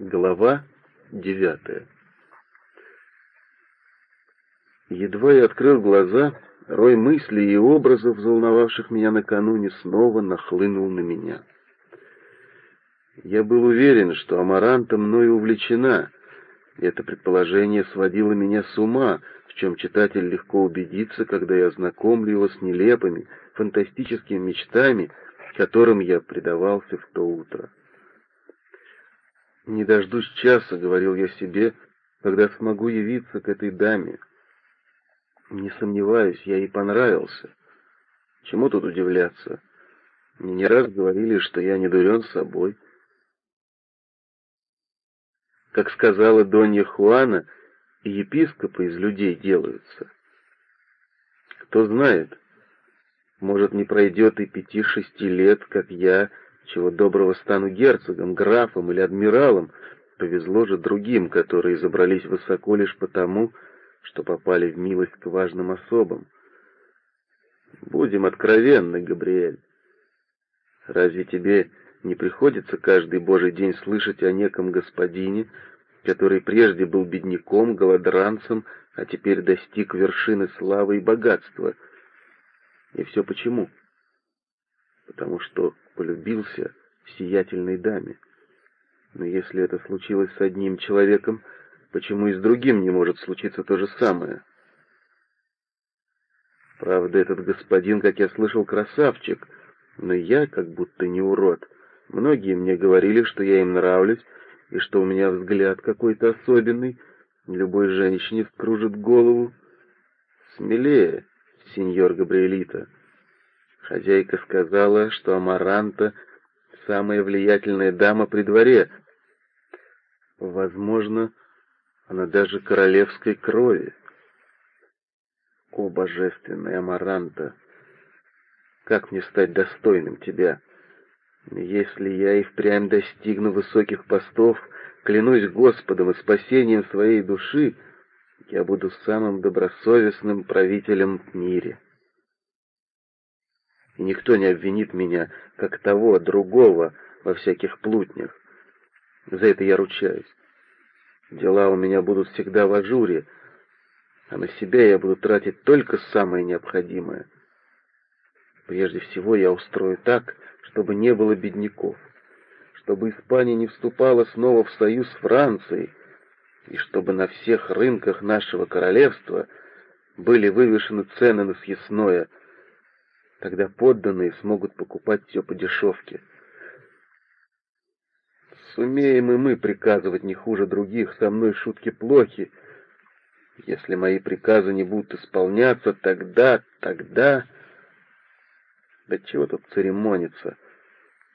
Глава девятая Едва я открыл глаза, рой мыслей и образов, взволновавших меня накануне, снова нахлынул на меня. Я был уверен, что Амаранта мною увлечена. Это предположение сводило меня с ума, в чем читатель легко убедится, когда я знакомлю его с нелепыми, фантастическими мечтами, которым я предавался в то утро. «Не дождусь часа», — говорил я себе, — «когда смогу явиться к этой даме». Не сомневаюсь, я ей понравился. Чему тут удивляться? Мне не раз говорили, что я не дурен собой. Как сказала Донья Хуана, и епископы из людей делаются. Кто знает, может, не пройдет и пяти-шести лет, как я чего доброго стану герцогом, графом или адмиралом, повезло же другим, которые забрались высоко лишь потому, что попали в милость к важным особам. Будем откровенны, Габриэль. Разве тебе не приходится каждый божий день слышать о неком господине, который прежде был бедняком, голодранцем, а теперь достиг вершины славы и богатства? И все почему? Потому что полюбился сиятельной даме. Но если это случилось с одним человеком, почему и с другим не может случиться то же самое? Правда, этот господин, как я слышал, красавчик, но я как будто не урод. Многие мне говорили, что я им нравлюсь, и что у меня взгляд какой-то особенный, любой женщине вкружит голову. Смелее, сеньор Габриэлита. Хозяйка сказала, что Амаранта — самая влиятельная дама при дворе. Возможно, она даже королевской крови. О, божественная Амаранта! Как мне стать достойным тебя? Если я и впрямь достигну высоких постов, клянусь Господом и спасением своей души, я буду самым добросовестным правителем в мире и никто не обвинит меня, как того, другого, во всяких плутнях. За это я ручаюсь. Дела у меня будут всегда в ажуре, а на себя я буду тратить только самое необходимое. Прежде всего я устрою так, чтобы не было бедняков, чтобы Испания не вступала снова в союз с Францией, и чтобы на всех рынках нашего королевства были вывешены цены на съестное — Тогда подданные смогут покупать все по дешевке. Сумеем и мы приказывать не хуже других, со мной шутки плохи. Если мои приказы не будут исполняться, тогда, тогда... Да чего тут церемониться?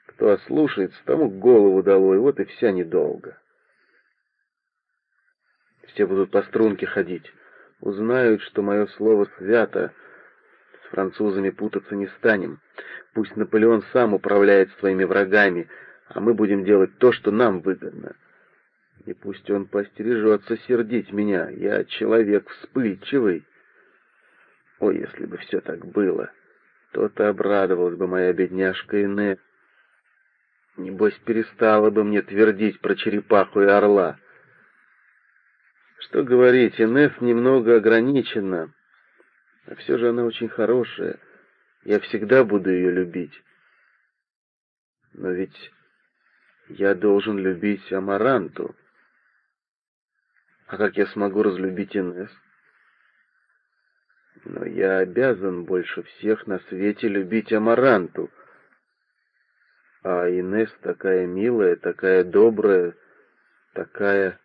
Кто ослушается, тому голову долой, вот и вся недолго. Все будут по струнке ходить, узнают, что мое слово свято, французами путаться не станем. Пусть Наполеон сам управляет своими врагами, а мы будем делать то, что нам выгодно. И пусть он постережется сердить меня, я человек вспыльчивый. О, если бы все так было, то-то обрадовалась бы моя бедняжка Ине. Небось, перестала бы мне твердить про черепаху и орла. Что говорить, Инесс немного ограничена, а все же она очень хорошая. Я всегда буду ее любить. Но ведь я должен любить Амаранту. А как я смогу разлюбить Инес? Но я обязан больше всех на свете любить Амаранту. А Инес такая милая, такая добрая, такая...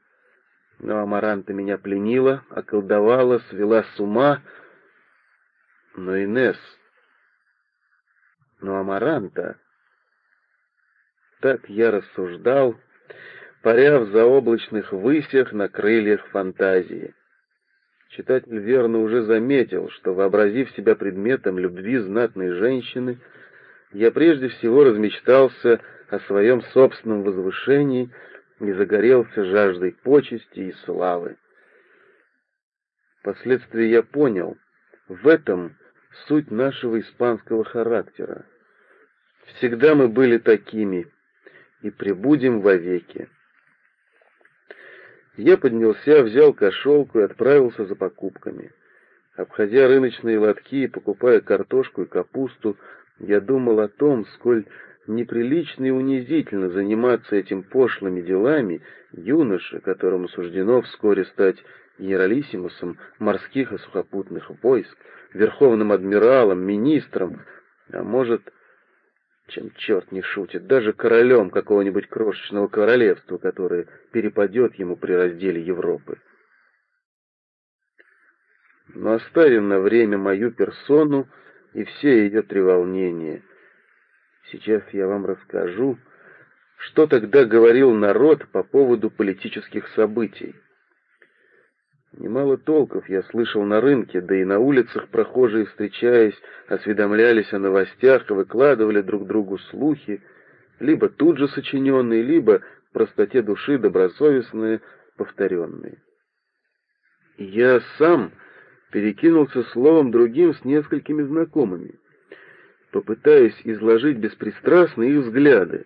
Но Амаранта меня пленила, околдовала, свела с ума, но Инес, но Амаранта... Так я рассуждал, паря в заоблачных высях на крыльях фантазии. Читатель верно уже заметил, что, вообразив себя предметом любви знатной женщины, я прежде всего размечтался о своем собственном возвышении и загорелся жаждой почести и славы. Впоследствии я понял, в этом суть нашего испанского характера. Всегда мы были такими и пребудем вовеки. Я поднялся, взял кошелку и отправился за покупками. Обходя рыночные лотки и покупая картошку и капусту, я думал о том, сколь неприлично и унизительно заниматься этим пошлыми делами юноше, которому суждено вскоре стать генералиссимусом морских и сухопутных войск, верховным адмиралом, министром, а может, чем черт не шутит, даже королем какого-нибудь крошечного королевства, которое перепадет ему при разделе Европы. Но оставим на время мою персону и все ее треволнения. Сейчас я вам расскажу, что тогда говорил народ по поводу политических событий. Немало толков я слышал на рынке, да и на улицах прохожие, встречаясь, осведомлялись о новостях выкладывали друг другу слухи, либо тут же сочиненные, либо в простоте души добросовестные, повторенные. Я сам перекинулся словом другим с несколькими знакомыми, попытаясь изложить беспристрастно их взгляды.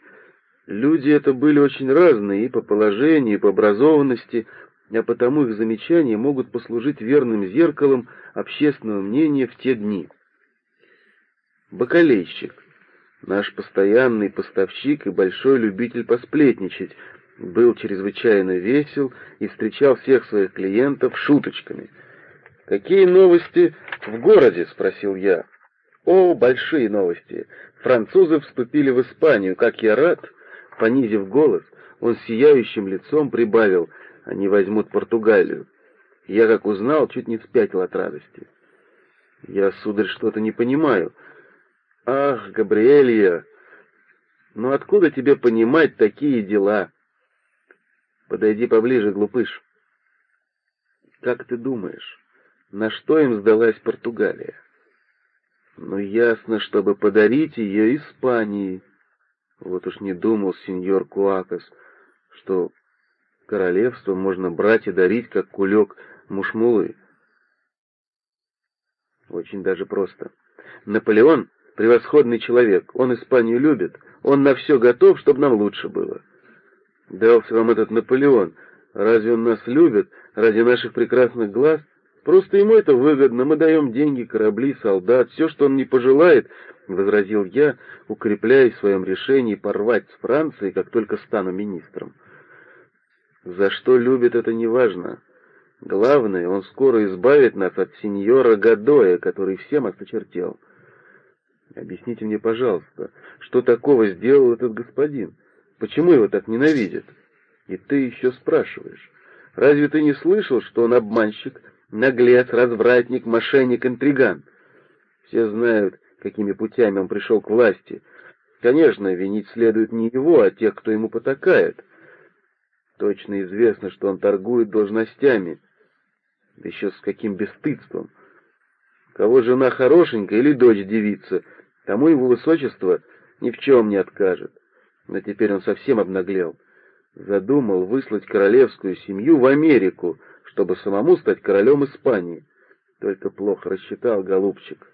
Люди это были очень разные и по положению, и по образованности, а потому их замечания могут послужить верным зеркалом общественного мнения в те дни. Бакалейщик, наш постоянный поставщик и большой любитель посплетничать, был чрезвычайно весел и встречал всех своих клиентов шуточками. «Какие новости в городе?» — спросил я. «О, большие новости! Французы вступили в Испанию, как я рад!» Понизив голос, он сияющим лицом прибавил — они возьмут Португалию. Я, как узнал, чуть не спятил от радости. Я, сударь, что-то не понимаю. Ах, Габриэлья, ну откуда тебе понимать такие дела? Подойди поближе, глупыш. Как ты думаешь, на что им сдалась Португалия? Ну, ясно, чтобы подарить ее Испании. Вот уж не думал сеньор Куакас, что королевство можно брать и дарить, как кулек мушмулы. Очень даже просто. Наполеон — превосходный человек, он Испанию любит, он на все готов, чтобы нам лучше было. Дался вам этот Наполеон, разве он нас любит ради наших прекрасных глаз? Просто ему это выгодно, мы даем деньги, корабли, солдат, все, что он не пожелает, — возразил я, укрепляясь в своем решении порвать с Францией, как только стану министром. За что любит, это не важно. Главное, он скоро избавит нас от сеньора Гадоя, который всем осточертел. Объясните мне, пожалуйста, что такого сделал этот господин? Почему его так ненавидят? И ты еще спрашиваешь. Разве ты не слышал, что он обманщик, наглец, развратник, мошенник, интриган? Все знают, какими путями он пришел к власти. Конечно, винить следует не его, а тех, кто ему потакает. Точно известно, что он торгует должностями. Да еще с каким бесстыдством. Кого жена хорошенькая или дочь девица, тому его высочество ни в чем не откажет. Но теперь он совсем обнаглел. Задумал выслать королевскую семью в Америку, чтобы самому стать королем Испании. Только плохо рассчитал, голубчик.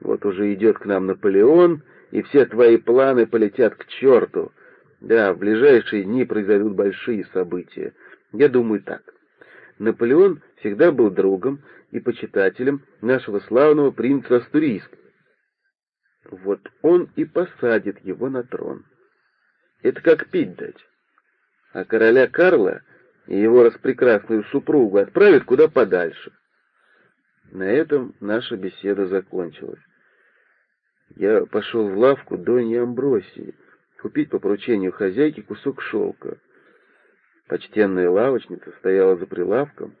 Вот уже идет к нам Наполеон, и все твои планы полетят к черту. Да, в ближайшие дни произойдут большие события. Я думаю так. Наполеон всегда был другом и почитателем нашего славного принца Астурийска. Вот он и посадит его на трон. Это как пить дать. А короля Карла и его распрекрасную супругу отправят куда подальше. На этом наша беседа закончилась. Я пошел в лавку Доньи Амбросии, купить по поручению хозяйки кусок шелка. Почтенная лавочница стояла за прилавком,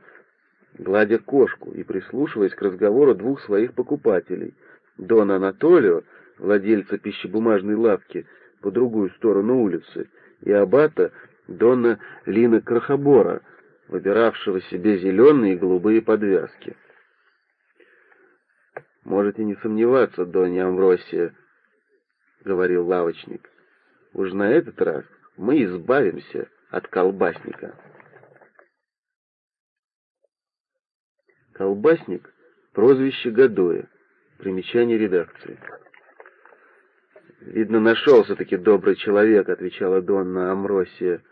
гладя кошку и прислушиваясь к разговору двух своих покупателей. Дона Анатолио, владельца пищебумажной лавки по другую сторону улицы, и аббата Дона Лина Крохобора, выбиравшего себе зеленые и голубые подвязки. «Можете не сомневаться, Донья Амвросия», — говорил лавочник, — Уж на этот раз мы избавимся от колбасника. Колбасник — прозвище Гадоя. Примечание редакции. «Видно, нашелся-таки добрый человек», — отвечала Донна Амросия.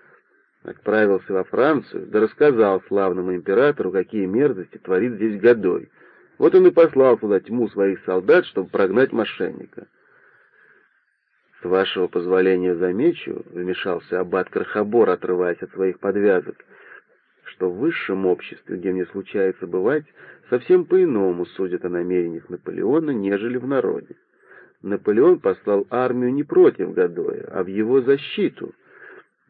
Отправился во Францию, да рассказал славному императору, какие мерзости творит здесь Годой. Вот он и послал туда тьму своих солдат, чтобы прогнать мошенника. — С вашего позволения замечу, — вмешался аббат Крахобор, отрываясь от своих подвязок, — что в высшем обществе, где мне случается бывать, совсем по-иному судят о намерениях Наполеона, нежели в народе. Наполеон послал армию не против Гадоя, а в его защиту.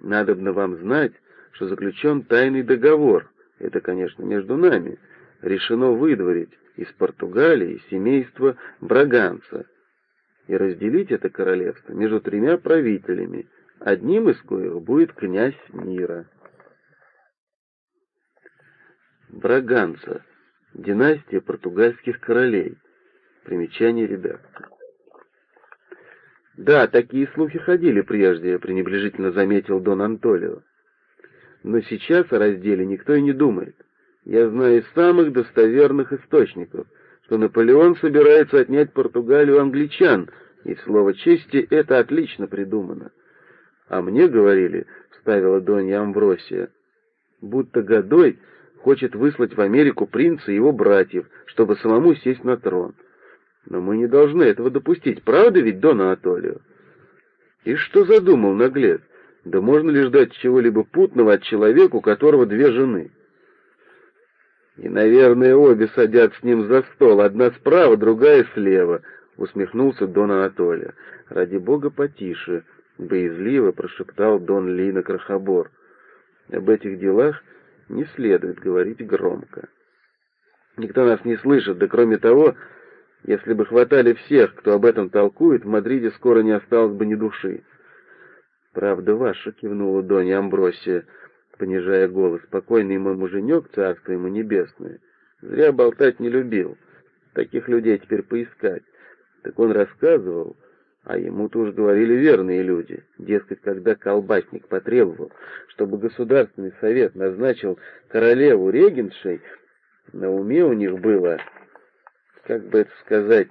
Надобно вам знать, что заключен тайный договор, это, конечно, между нами, решено выдворить из Португалии семейство Браганца и разделить это королевство между тремя правителями, одним из коих будет князь мира. Браганца. Династия португальских королей. Примечание редактора. «Да, такие слухи ходили прежде», — пренебрежительно заметил Дон Антолио. «Но сейчас о разделе никто и не думает. Я знаю из самых достоверных источников, что Наполеон собирается отнять Португалию англичан, и, слово чести, это отлично придумано. А мне говорили, — вставила Донья Амбросия, — будто Годой хочет выслать в Америку принца и его братьев, чтобы самому сесть на трон. Но мы не должны этого допустить, правда ведь, Дон Анатолио? И что задумал наглец? Да можно ли ждать чего-либо путного от человека, у которого две жены? И, наверное, обе садят с ним за стол, одна справа, другая слева, — усмехнулся Дон Анатолия. Ради бога потише, — боязливо прошептал Дон Лина Крахобор. Об этих делах не следует говорить громко. Никто нас не слышит, да кроме того, если бы хватали всех, кто об этом толкует, в Мадриде скоро не осталось бы ни души. «Правда ваша», — кивнула Донья Амбросия, понижая голос. «Покойный мой муженек, царство ему небесное, зря болтать не любил. Таких людей теперь поискать. Так он рассказывал, а ему-то уж говорили верные люди. Дескать, когда колбасник потребовал, чтобы Государственный совет назначил королеву регеншей, на уме у них было как бы это сказать,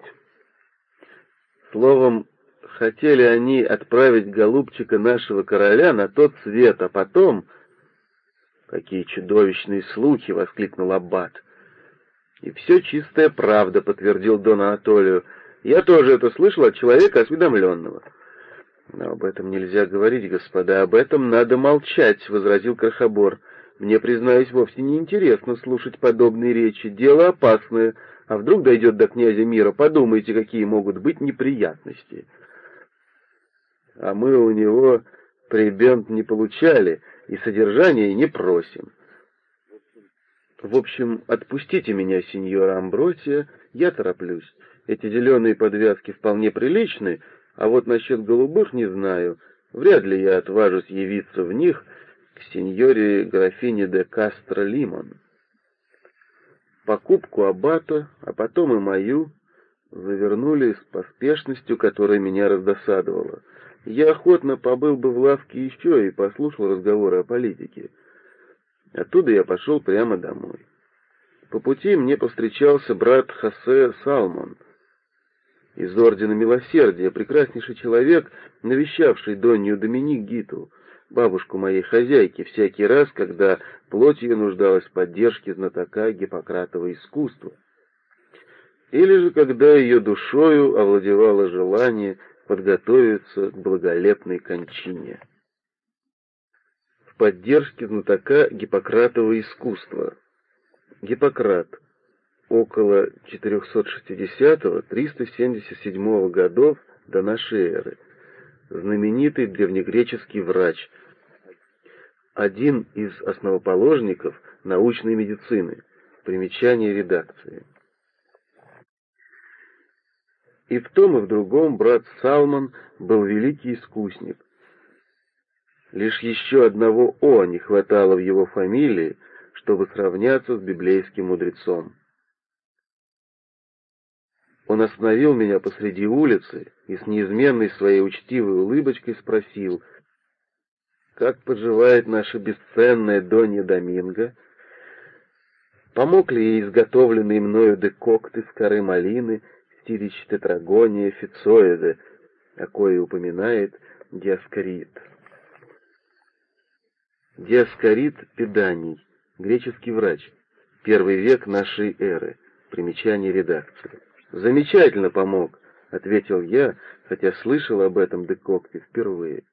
словом, хотели они отправить голубчика нашего короля на тот свет, а потом... «Какие чудовищные слухи!» — воскликнул Аббат. «И все чистая правда», — подтвердил Дон Анатолию. «Я тоже это слышал от человека осведомленного». «Но об этом нельзя говорить, господа, об этом надо молчать», — возразил Крахобор. «Мне, признаюсь, вовсе не интересно слушать подобные речи. Дело опасное, а вдруг дойдет до князя мира, подумайте, какие могут быть неприятности. А мы у него прибент не получали и содержание не просим. В общем, отпустите меня, сеньора Амбросия, я тороплюсь. Эти зеленые подвязки вполне приличны, а вот насчет голубых не знаю. Вряд ли я отважусь явиться в них к сеньоре графине де Кастро Лимон. Покупку аббата, а потом и мою, завернули с поспешностью, которая меня раздосадовала. Я охотно побыл бы в лавке еще и послушал разговоры о политике. Оттуда я пошел прямо домой. По пути мне повстречался брат Хосе Салмон из Ордена Милосердия, прекраснейший человек, навещавший Донью Доминик Гиту — бабушку моей хозяйки всякий раз, когда плоть ее нуждалась в поддержке знатока Гиппократова искусства. Или же когда ее душою овладевало желание подготовиться к благолепной кончине. В поддержке знатока Гиппократова искусства. Гиппократ. Около 460-377 годов до нашей эры знаменитый древнегреческий врач, один из основоположников научной медицины. Примечание редакции. И в том и в другом брат Салман был великий искусник. Лишь еще одного «о» не хватало в его фамилии, чтобы сравняться с библейским мудрецом. Он остановил меня посреди улицы и с неизменной своей учтивой улыбочкой спросил, «Как поживает наша бесценная Донья Доминго?» Помог ли ей изготовленный мною декокт из коры малины, стилич тетрагония фицоида, о кое упоминает Диаскорид? Диаскорид Педаний, греческий врач, первый век нашей эры, примечание редакции. «Замечательно помог», — ответил я, хотя слышал об этом декокте впервые.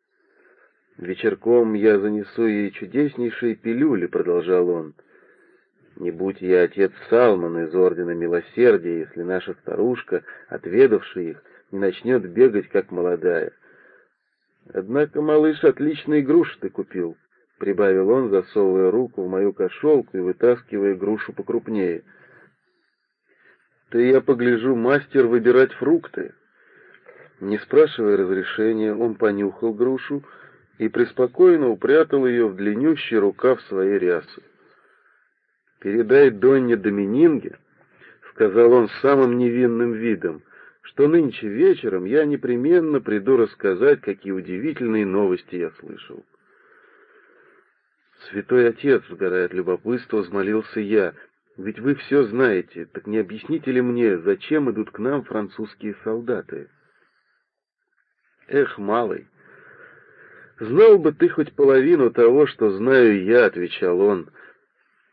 «Вечерком я занесу ей чудеснейшие пилюли», — продолжал он. «Не будь я отец Салман из Ордена Милосердия, если наша старушка, отведавшая их, не начнет бегать, как молодая. Однако, малыш, отличные груши ты купил», — прибавил он, засовывая руку в мою кошелку и вытаскивая грушу покрупнее. «Ты, я погляжу, мастер выбирать фрукты». Не спрашивая разрешения, он понюхал грушу и преспокойно упрятал ее в длиннющий рукав своей рясы. «Передай Донне Домининге», — сказал он самым невинным видом, что нынче вечером я непременно приду рассказать, какие удивительные новости я слышал. «Святой Отец», — сгорая от любопытства, взмолился я, — «ведь вы все знаете, так не объясните ли мне, зачем идут к нам французские солдаты?» «Эх, малый, знал бы ты хоть половину того, что знаю я», — отвечал он, —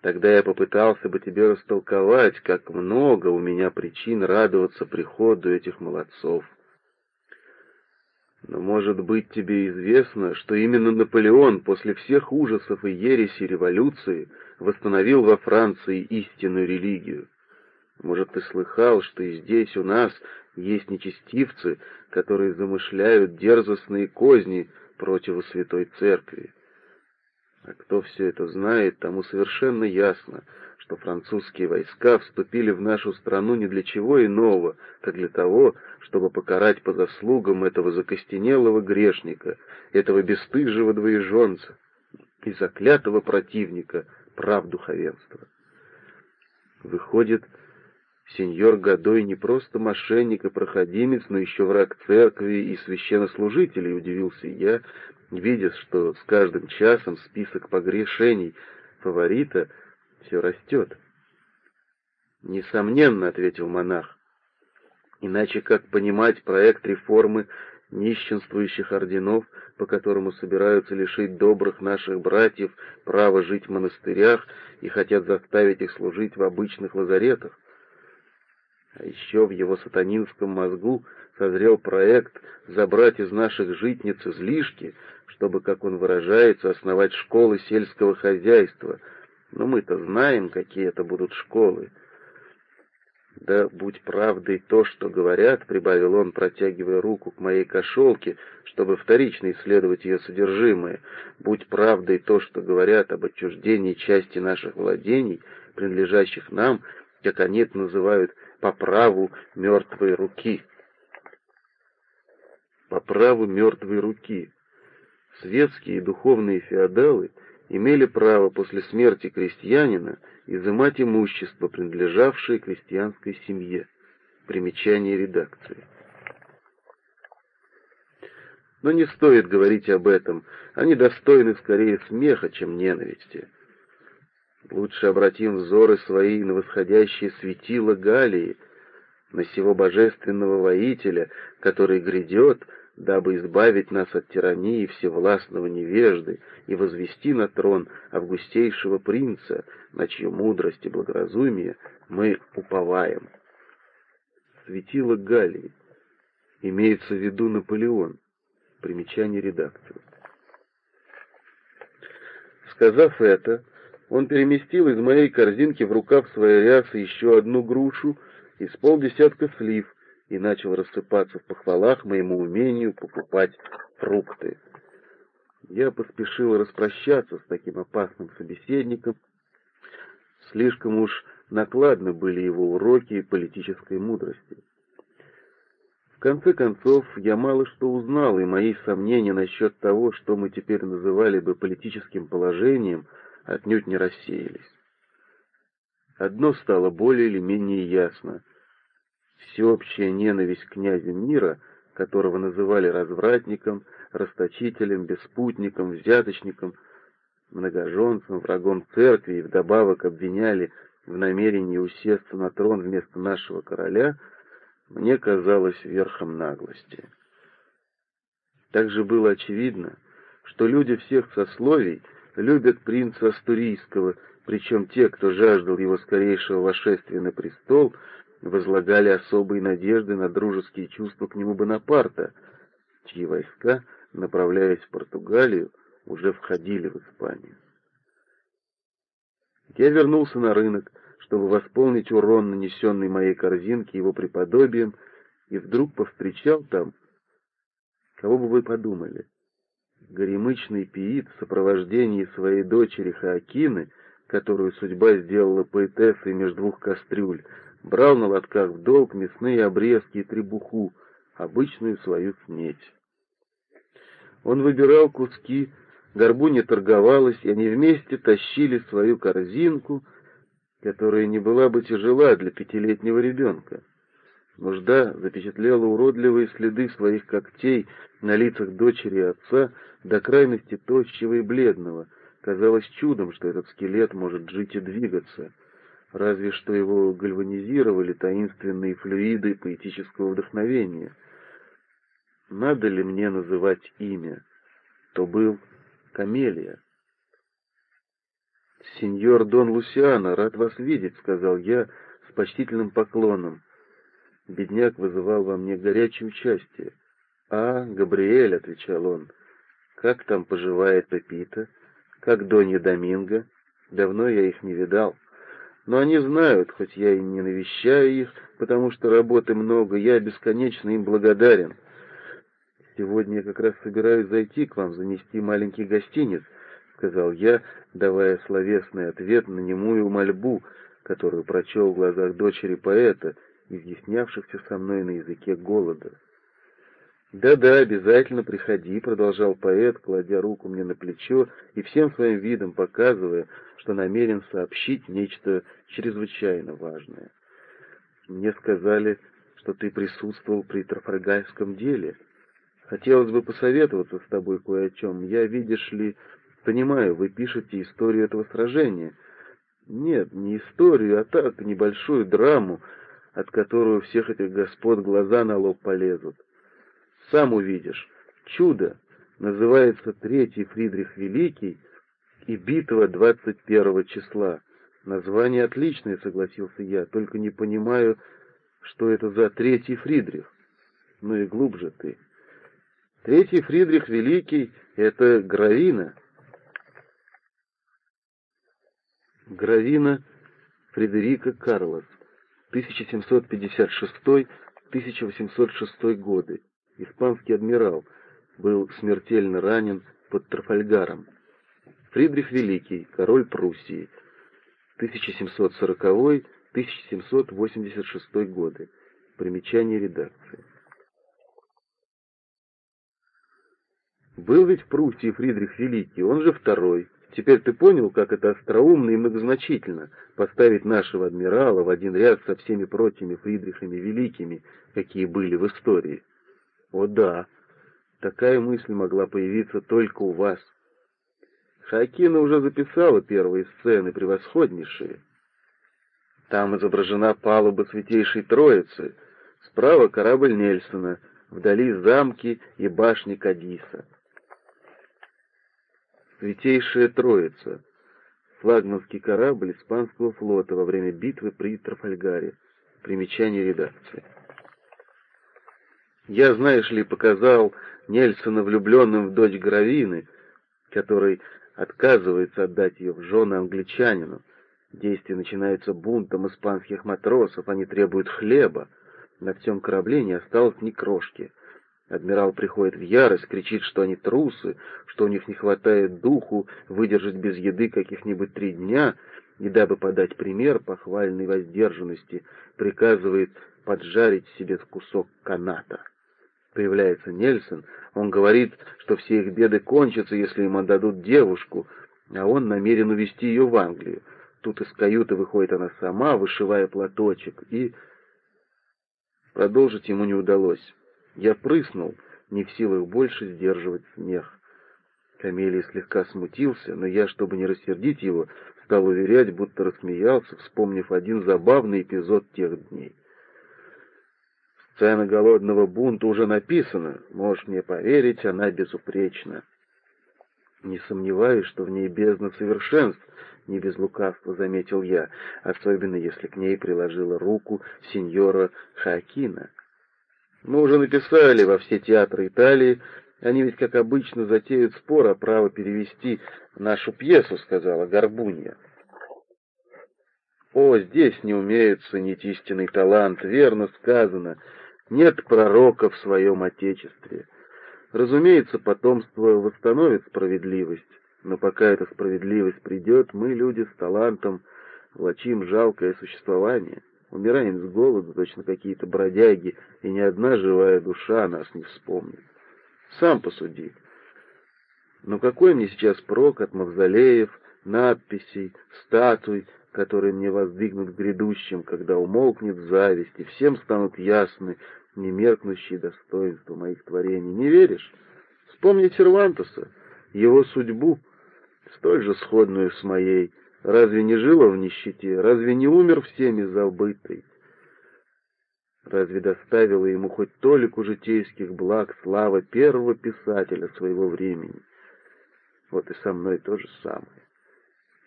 Тогда я попытался бы тебе растолковать, как много у меня причин радоваться приходу этих молодцов. Но, может быть, тебе известно, что именно Наполеон после всех ужасов и ереси революции восстановил во Франции истинную религию. Может, ты слыхал, что и здесь у нас есть нечестивцы, которые замышляют дерзостные козни против Святой Церкви. А кто все это знает, тому совершенно ясно, что французские войска вступили в нашу страну не для чего иного, как для того, чтобы покарать по заслугам этого закостенелого грешника, этого бесстыжего двоеженца и заклятого противника прав духовенства. Выходит, сеньор Годой не просто мошенник и проходимец, но еще враг церкви и священнослужителей, удивился я, видя, что с каждым часом список погрешений фаворита все растет. «Несомненно», — ответил монах, — «иначе как понимать проект реформы нищенствующих орденов, по которому собираются лишить добрых наших братьев права жить в монастырях и хотят заставить их служить в обычных лазаретах? А еще в его сатанинском мозгу созрел проект забрать из наших житниц излишки, чтобы, как он выражается, основать школы сельского хозяйства. Но мы-то знаем, какие это будут школы. «Да будь правдой то, что говорят», — прибавил он, протягивая руку к моей кошелке, чтобы вторично исследовать ее содержимое, «будь правдой то, что говорят об отчуждении части наших владений, принадлежащих нам, как они это называют, по праву мертвой руки». По праву мертвой руки светские и духовные феодалы имели право после смерти крестьянина изымать имущество, принадлежавшее крестьянской семье. Примечание редакции. Но не стоит говорить об этом, они достойны скорее смеха, чем ненависти. Лучше обратим взоры свои на восходящее светило Галии, на сего божественного воителя, который грядет, дабы избавить нас от тирании всевластного невежды и возвести на трон августейшего принца, на чью мудрость и благоразумие мы уповаем. Светило Галлии. Имеется в виду Наполеон. Примечание редакции. Сказав это, он переместил из моей корзинки в рукав своей рясы еще одну грушу и с полдесятка слив, и начал рассыпаться в похвалах моему умению покупать фрукты. Я поспешил распрощаться с таким опасным собеседником. Слишком уж накладны были его уроки политической мудрости. В конце концов, я мало что узнал, и мои сомнения насчет того, что мы теперь называли бы политическим положением, отнюдь не рассеялись. Одно стало более или менее ясно всеобщая ненависть князя мира, которого называли развратником, расточителем, беспутником, взяточником, многоженцем, врагом церкви и вдобавок обвиняли в намерении усесться на трон вместо нашего короля, мне казалось верхом наглости. Также было очевидно, что люди всех сословий любят принца Астурийского, причем те, кто жаждал его скорейшего вошествия на престол, возлагали особые надежды на дружеские чувства к нему Бонапарта, чьи войска, направляясь в Португалию, уже входили в Испанию. Я вернулся на рынок, чтобы восполнить урон, нанесенный моей корзинке его преподобием, и вдруг повстречал там, кого бы вы подумали, горемычный пиит в сопровождении своей дочери Хаакины, которую судьба сделала поэтессой между двух кастрюль, брал на лотках в долг мясные обрезки и требуху, обычную свою снеть. Он выбирал куски, горбуня торговалась, и они вместе тащили свою корзинку, которая не была бы тяжела для пятилетнего ребенка. Нужда запечатлела уродливые следы своих когтей на лицах дочери и отца до крайности тощего и бледного. Казалось чудом, что этот скелет может жить и двигаться — разве что его гальванизировали таинственные флюиды поэтического вдохновения. Надо ли мне называть имя? То был Камелия. «Сеньор Дон Лусиано, рад вас видеть», — сказал я с почтительным поклоном. Бедняк вызывал во мне горячее участие. «А, Габриэль», — отвечал он, — «как там поживает Пепита? Как Донья Доминго? Давно я их не видал». Но они знают, хоть я и не навещаю их, потому что работы много, я бесконечно им благодарен. Сегодня я как раз собираюсь зайти к вам, занести маленький гостиниц, — сказал я, давая словесный ответ на немую мольбу, которую прочел в глазах дочери поэта, изъяснявшихся со мной на языке голода. «Да-да, обязательно приходи», — продолжал поэт, кладя руку мне на плечо и всем своим видом показывая, что намерен сообщить нечто чрезвычайно важное. «Мне сказали, что ты присутствовал при Трафальгарском деле. Хотелось бы посоветоваться с тобой кое о чем. Я, видишь ли, понимаю, вы пишете историю этого сражения. Нет, не историю, а так, небольшую драму, от которой у всех этих господ глаза на лоб полезут. Сам увидишь. Чудо называется Третий Фридрих Великий и битва 21 числа. Название отличное, согласился я, только не понимаю, что это за Третий Фридрих. Ну и глубже ты. Третий Фридрих Великий — это Гравина. Гравина Фредерика Карлос, 1756-1806 годы испанский адмирал, был смертельно ранен под Трафальгаром. Фридрих Великий, король Пруссии, 1740-1786 годы. Примечание редакции. Был ведь в Пруссии Фридрих Великий, он же второй. Теперь ты понял, как это остроумно и многозначительно поставить нашего адмирала в один ряд со всеми прочими Фридрихами Великими, какие были в истории. О да, такая мысль могла появиться только у вас. Хакина уже записала первые сцены, превосходнейшие. Там изображена палуба Святейшей Троицы, справа корабль Нельсона, вдали замки и башни Кадиса. Святейшая Троица — флагманский корабль испанского флота во время битвы при Трафальгаре. Примечание редакции. Я, знаешь ли, показал Нельсона влюбленным в дочь Гравины, который отказывается отдать ее в жены англичанину. Действие начинается бунтом испанских матросов, они требуют хлеба. На всем корабле не осталось ни крошки. Адмирал приходит в ярость, кричит, что они трусы, что у них не хватает духу выдержать без еды каких-нибудь три дня, и дабы подать пример похвальной воздержанности, приказывает поджарить себе кусок каната. Появляется Нельсон, он говорит, что все их беды кончатся, если им отдадут девушку, а он намерен увезти ее в Англию. Тут из каюты выходит она сама, вышивая платочек, и... Продолжить ему не удалось. Я прыснул, не в силах больше сдерживать смех. Камелий слегка смутился, но я, чтобы не рассердить его, стал уверять, будто рассмеялся, вспомнив один забавный эпизод тех дней. Сцена голодного бунта уже написана, можешь мне поверить, она безупречна. Не сомневаюсь, что в ней бездна совершенств, не без лукавства заметил я, особенно если к ней приложила руку сеньора Хакина. Мы уже написали во все театры Италии, они ведь, как обычно, затеют спор о право перевести нашу пьесу, сказала Горбунья. О, здесь не умеют ценить истинный талант, верно сказано, нет пророка в своем отечестве. Разумеется, потомство восстановит справедливость, но пока эта справедливость придет, мы, люди с талантом, влачим жалкое существование, умираем с голоду, точно какие-то бродяги, и ни одна живая душа нас не вспомнит. Сам посуди. Но какой мне сейчас прок от мавзолеев, надписей, статуй, которые мне воздвигнут в грядущем, когда умолкнет зависть, и всем станут ясны немеркнущие достоинства моих творений. Не веришь? Вспомни Сервантеса, его судьбу, столь же сходную с моей. Разве не жил он в нищете? Разве не умер всеми забытый? Разве доставила ему хоть толику житейских благ слава первого писателя своего времени? Вот и со мной то же самое.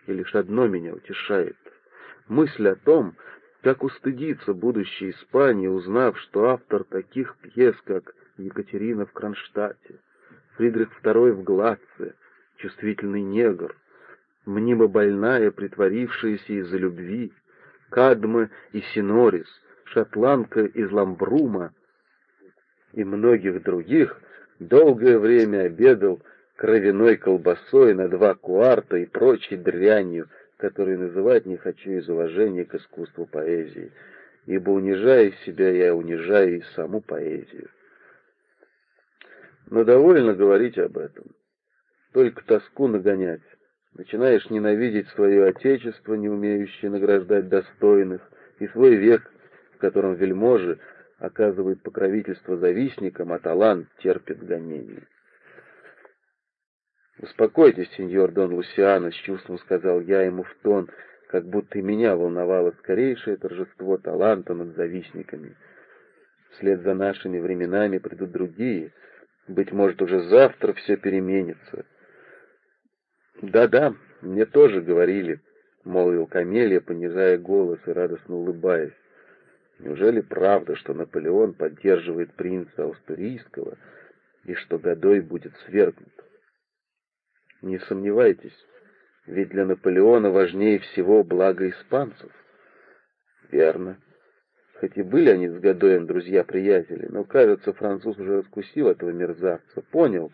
И лишь одно меня утешает. Мысль о том, как устыдиться будущей Испании, узнав, что автор таких пьес, как Екатерина в Кронштадте, Фридрих II в Глаце, чувствительный негр, мнимо больная, притворившаяся из-за любви, Кадма и Синорис, шотландка из Ламбрума и многих других, долгое время обедал кровяной колбасой на два куарта и прочей дрянью, которые называть не хочу из уважения к искусству поэзии, ибо, унижая себя, я унижаю и саму поэзию. Но довольно говорить об этом. Только тоску нагонять. Начинаешь ненавидеть свое отечество, не умеющее награждать достойных, и свой век, в котором вельможи оказывают покровительство завистникам, а талант терпит гонения. «Успокойтесь, сеньор Дон Лусиано», — с чувством сказал я ему в тон, как будто и меня волновало скорейшее торжество таланта над завистниками. Вслед за нашими временами придут другие. Быть может, уже завтра все переменится. «Да-да, мне тоже говорили», — молвил Камелия, понижая голос и радостно улыбаясь. «Неужели правда, что Наполеон поддерживает принца Аустурийского и что Годой будет свергнут?» Не сомневайтесь, ведь для Наполеона важнее всего благо испанцев. Верно. Хоть и были они с Гадоем друзья-приятели, но, кажется, француз уже раскусил этого мерзавца, понял,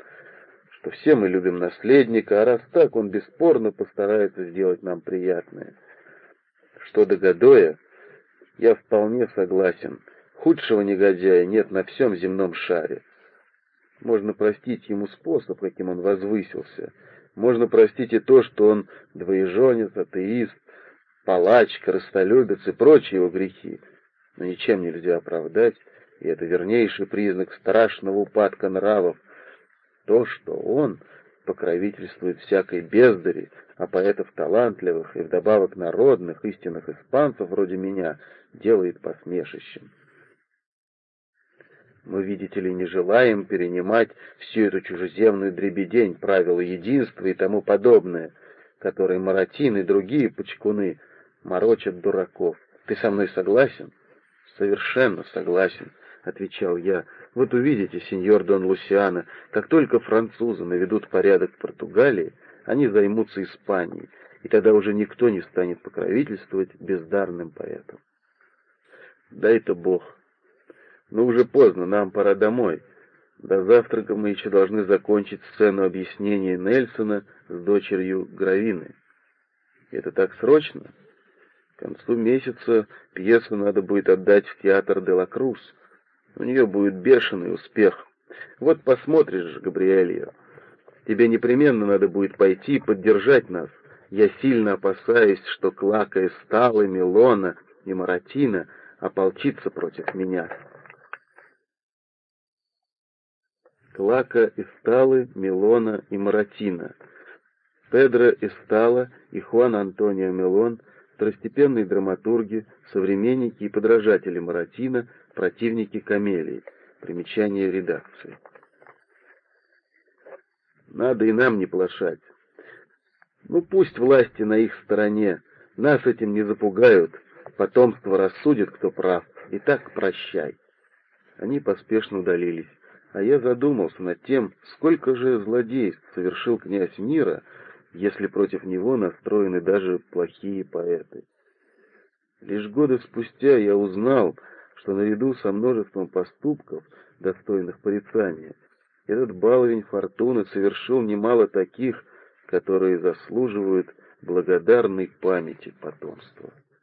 что все мы любим наследника, а раз так, он бесспорно постарается сделать нам приятное. Что до Гадоя, я вполне согласен. Худшего негодяя нет на всем земном шаре. Можно простить ему способ, каким он возвысился — можно простить и то, что он двоеженец, атеист, палач, корыстолюбец и прочие его грехи, но ничем нельзя оправдать, и это вернейший признак страшного упадка нравов, то, что он покровительствует всякой бездари, а поэтов талантливых и вдобавок народных, истинных испанцев вроде меня делает посмешищем. Мы, видите ли, не желаем перенимать всю эту чужеземную дребедень, правила единства и тому подобное, которые Маратин и другие почкуны морочат дураков. Ты со мной согласен? Совершенно согласен, отвечал я. Вот увидите, сеньор Дон Лусиано, как только французы наведут порядок в Португалии, они займутся Испанией, и тогда уже никто не станет покровительствовать бездарным поэтам. Дай-то Бог, но уже поздно, нам пора домой. До завтрака мы еще должны закончить сцену объяснения Нельсона с дочерью Гравины. Это так срочно? К концу месяца пьесу надо будет отдать в театр де ла Круз. У нее будет бешеный успех. Вот посмотришь же, Габриэльо. Тебе непременно надо будет пойти и поддержать нас. Я сильно опасаюсь, что Клака и Стала, Милона и Маратина ополчится против меня». Клака Эсталы, Милона и Маратина. Педро Эстала и Хуан Антонио Милон – второстепенные драматурги, современники и подражатели Маратина, противники Камелии. Примечание редакции. Надо и нам не плашать. Ну пусть власти на их стороне, нас этим не запугают, потомство рассудит, кто прав, и так прощай. Они поспешно удалились, а я задумался над тем, сколько же злодейств совершил князь мира, если против него настроены даже плохие поэты. Лишь годы спустя я узнал, что наряду со множеством поступков, достойных порицания, этот баловень фортуны совершил немало таких, которые заслуживают благодарной памяти потомства.